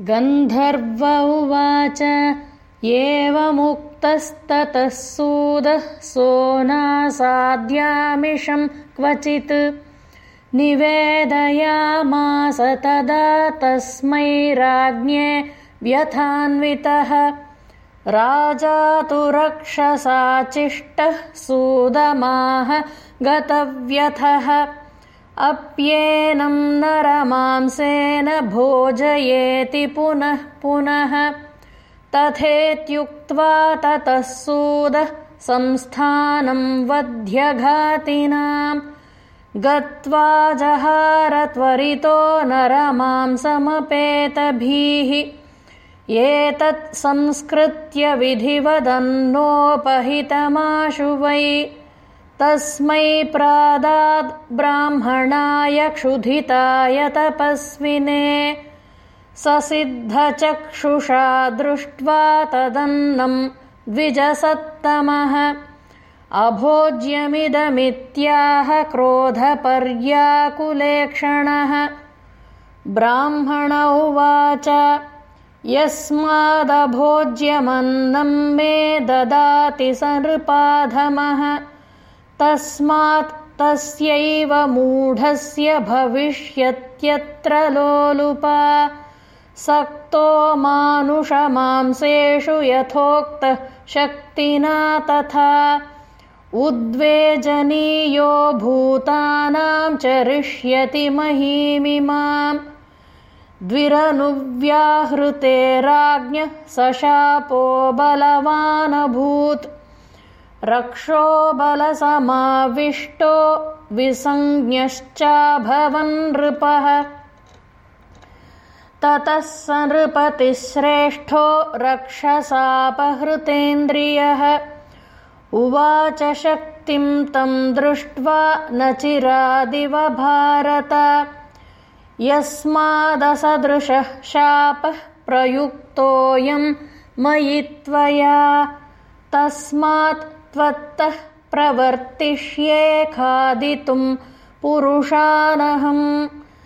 गन्धर्व उवाच। एवमुक्तस्ततः सूदः सोनासाद्यामिषम् क्वचित्। निवेदयामास तदा तस्मै राज्ञे व्यथान्वितः। राजा तु रक्षसाचिष्टः सूदमाह गतव्यथः अप्येनं नरमांसेन भोजयेति पुनः पुनः। तथेत्युक्त्वा ततः सूदः संस्थानं वध्यघातिनाम्। गत्वा जहारत्वरितो नरमांसमपेतभिः एतत् संस्कृत्य विधिवदन्नोपहितमाशु वै तस्मै प्रादाद् ब्राह्मणाय क्षुधिताय तपस्विने ससिद्धचक्षुषा दृष्ट्वा तदन्नं द्विजसत्तमः। अभोज्यमिदमित्याह क्रोधपर्याकुलेक्षणः। ब्राह्मण उवाच यस्मादभोज्यमन्नं मे ददाति स तस्मात् तस्यैव मूढस्य भविष्यत्यत्र लोलुपा। सक्तो मानुषमांसेषु यथोक्तः शक्तिना तथा। उद्वेजनीयो भूतानां चरिष्यति महीमिमाम् द्विरनुव्याहृते राज्ञः सशापो बलवानभूत् रक्षो बलसमाविष्टो विसञ्ज्ञश्चाभवन् नृपः। ततः स नृपतिश्रेष्ठो रक्षसापहृतेन्द्रियः। उवाच शक्तिं तं दृष्ट्वा न चिरादिव भारत। यस्मादसदृशः शापः प्रयुक्तोऽयं मयि त्वया। तस्मात् त्वत्तः प्रवर्तिष्ये खादितुं पुरुषानहम्